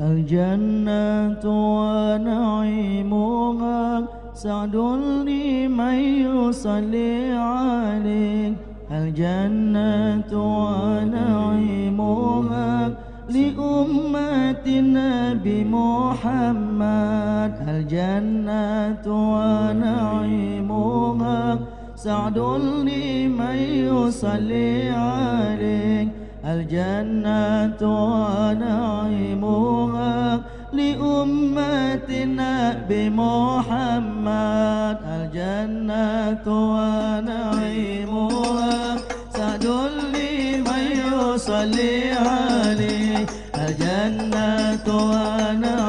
الجنة ونعيمها. سعد لمن يصلي عليك الجنة ونعيمها. لأمة النبي محمد. الجنة ونعيمها. سعد لمن يصلي عليك الجنة ونعيمها لأمتنا بمحمد. الجنة ونعيمها سعد لمن يصلي عليه. الجنة ونعيمها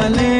वाले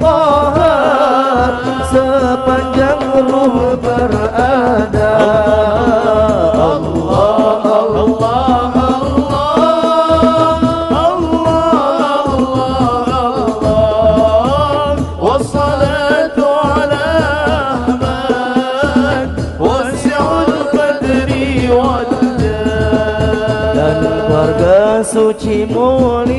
tohar sepanjang ruh berada Allah Allah Allah Allah Allah wassalatu ala Ahmad wasi'ul qadri wal dan keluarga suci mulia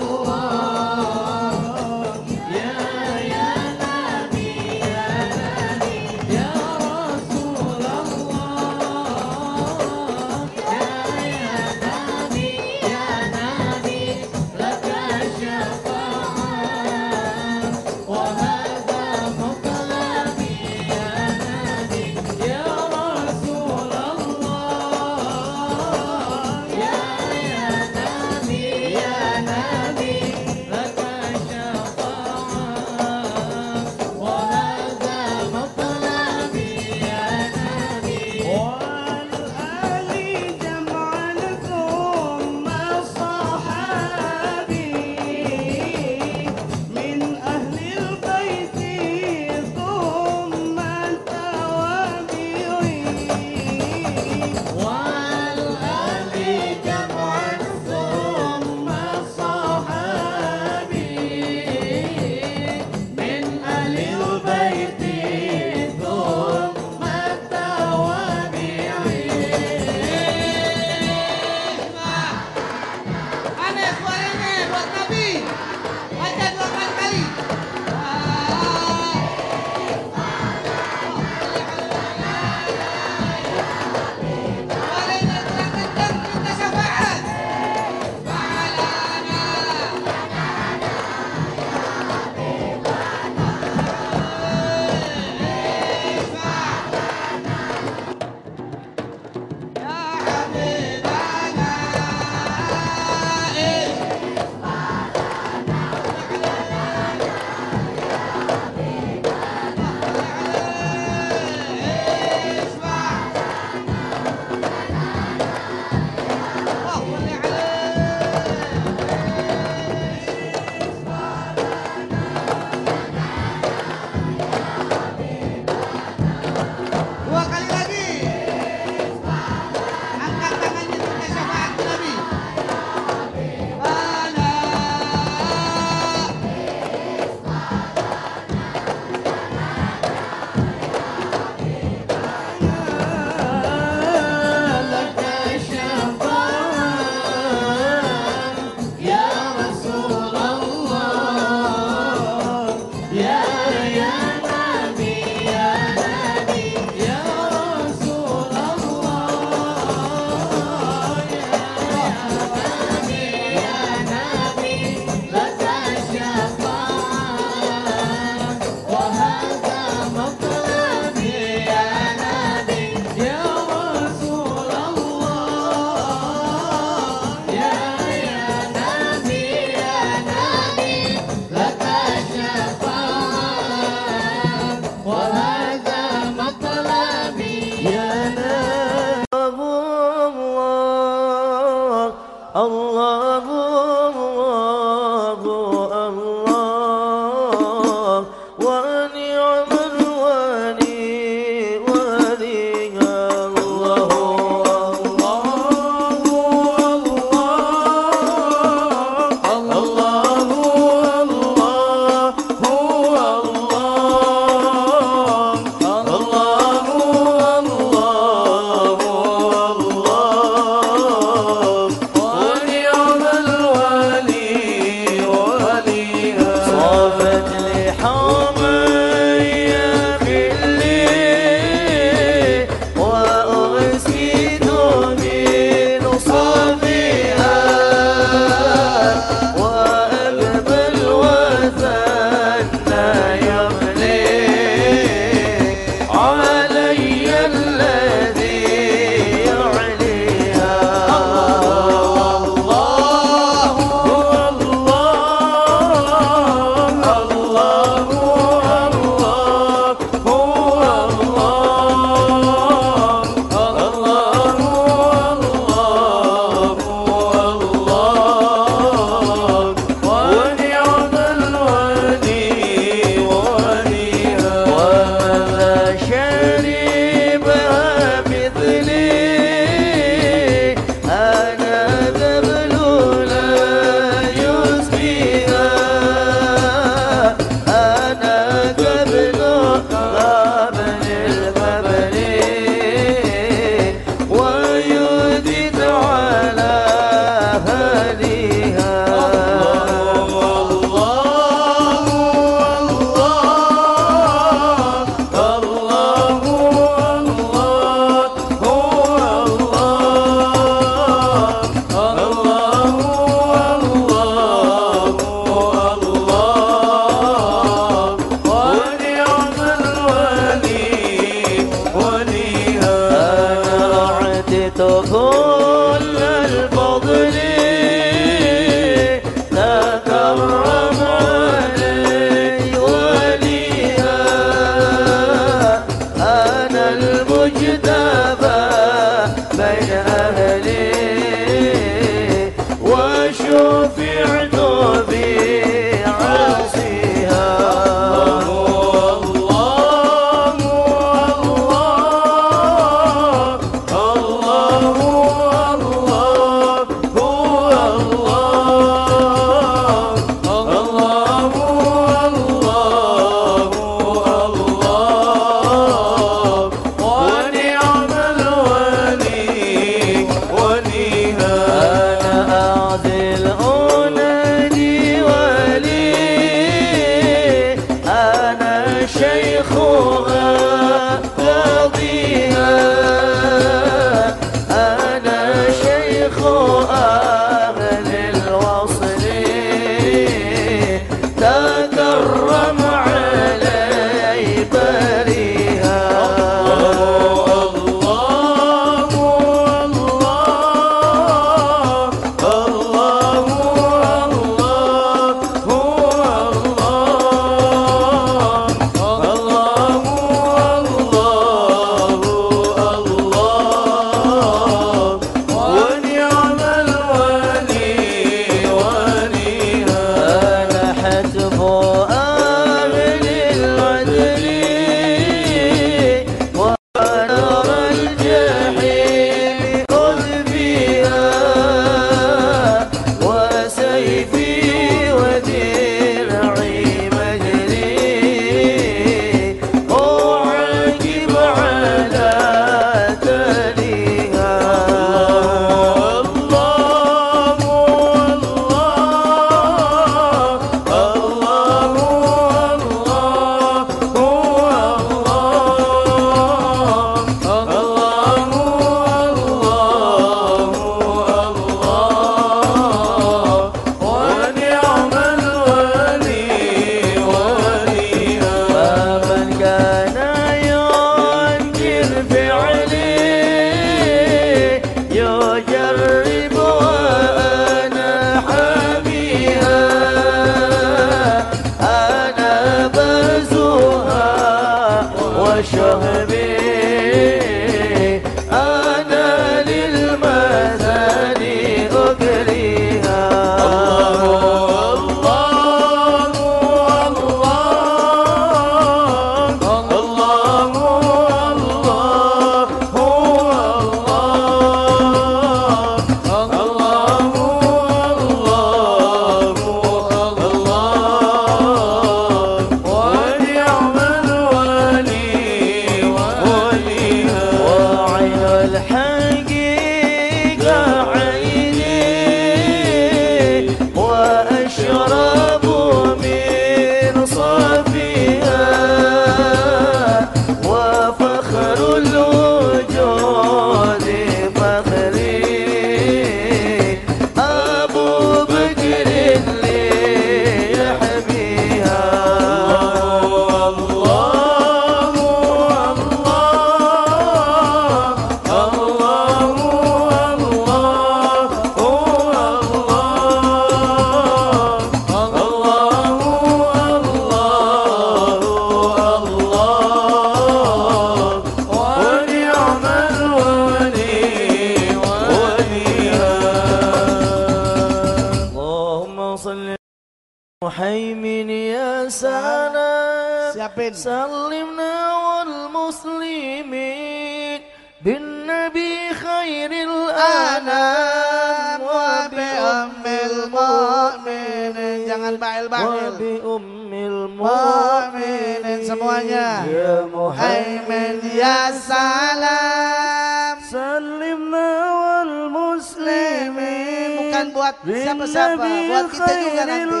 bukan buat siapa-siapa buat kita juga nanti.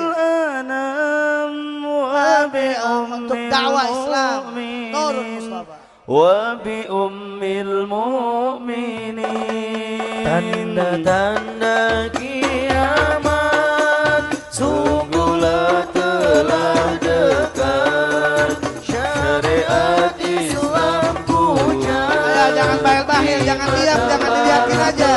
Um untuk dakwah Islam. turun Mustafa. Ummil المؤمنين tanda-tanda kiamat sungguhlah telah dekat. Syariat Islam puja jangan bahil-bahil jangan diam jangan dilihatin aja.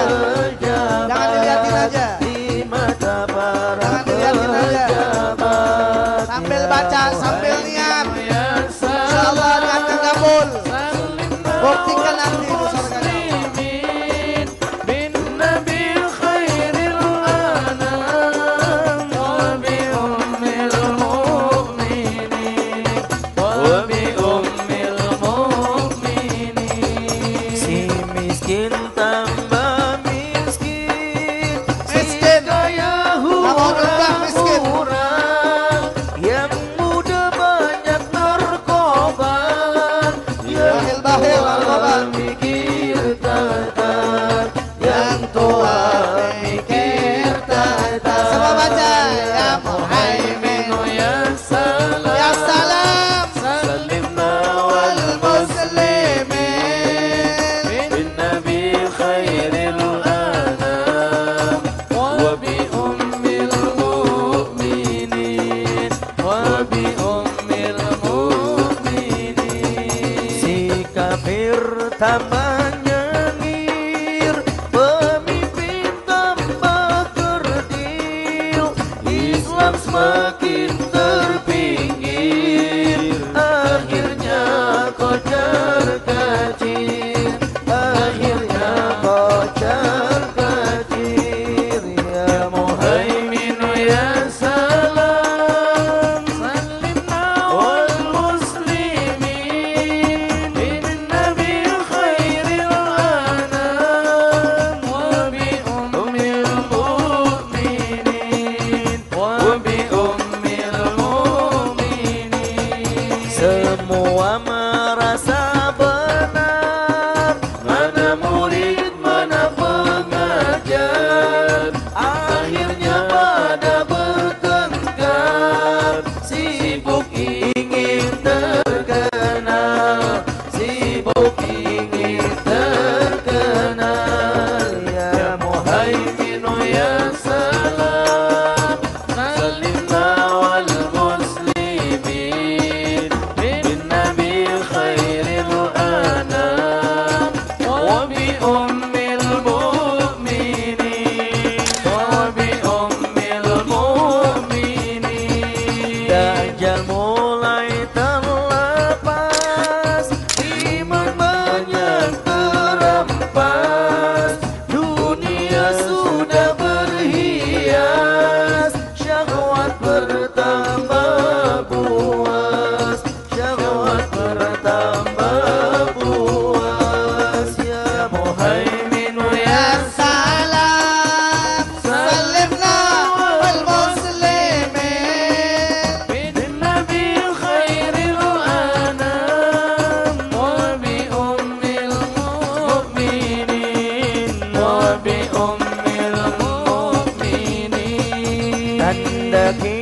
ainda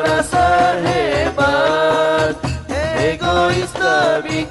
para sahebat egoísta mi